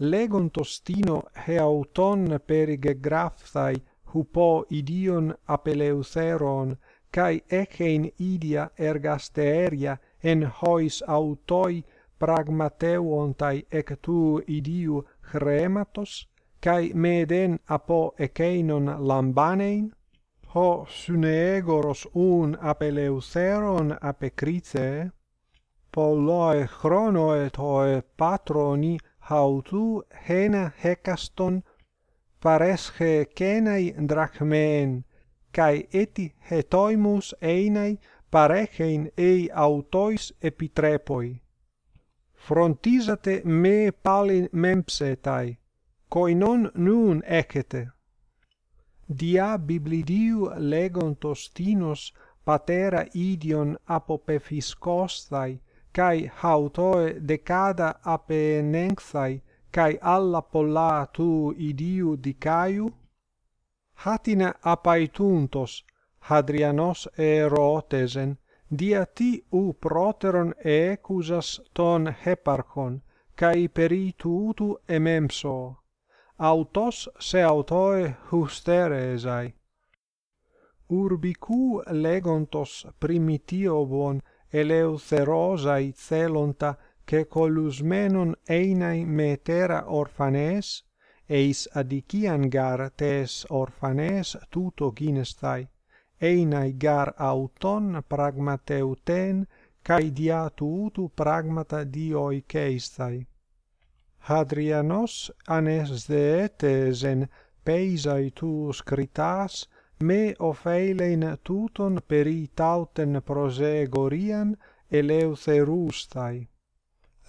legon he auton perige grapthai hupo idion apeleutheron kai echein idia ergasteria en hois autoi pragmateuontai ectu idiu chrematos kai meden apo echeinon lambanein? Ho sunegoros un apeleutheron apecrite polloi chronoe toi patroni hautu hena hekaston paresche kenai drachmen kai eti hetoimus einai parechein ei autois epitrepoi. Frontisate me palin mempsetai koinon nun ecete dia biblidiu legontos tinos patera idion apopephiskostai kai hautoe decada apenenxai kai alla polla tu idiu dicaiu? Hatina apaituntos hadrianos erotesen dia ti u proteron ecusas ton heparchon kai peritutu ememso. Autos se autoe husteresai. Urbicu legontos primitio bon ελευθερώσαι θέλοντα και κολουσμένον ειναι metera ορφανές, eis adician gar tes orphanes tuto ginestai, einai gar auton pragmateuten, kai dia tuutu pragmata dioi keistai. Hadrianos anes deetesen peisai tu scritas, me ofeilein tuton peri tauten prosegorian eleutherustai.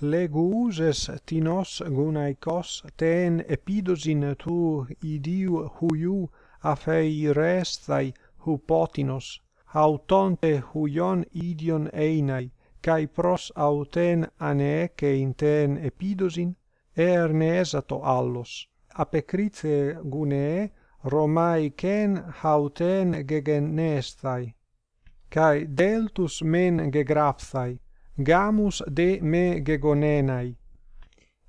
Leguuses tinos gunaikos ten epidosin tu idiu huiu afeirestai hupotinos, autonte huion idion einai, kai pros auten aneecein ten epidosin, ernesato allos. Apecrithe gunee Romaicen hauten gegenestai, kai deltus men gegrapthai, gamus de me gegonenai.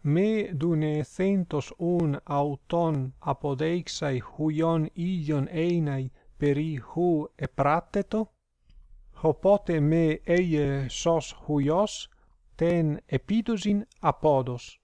Me dune centos un auton apodeixai huion ion einai peri hu eprateto, hopote me eie sos huios, ten epidosin apodos.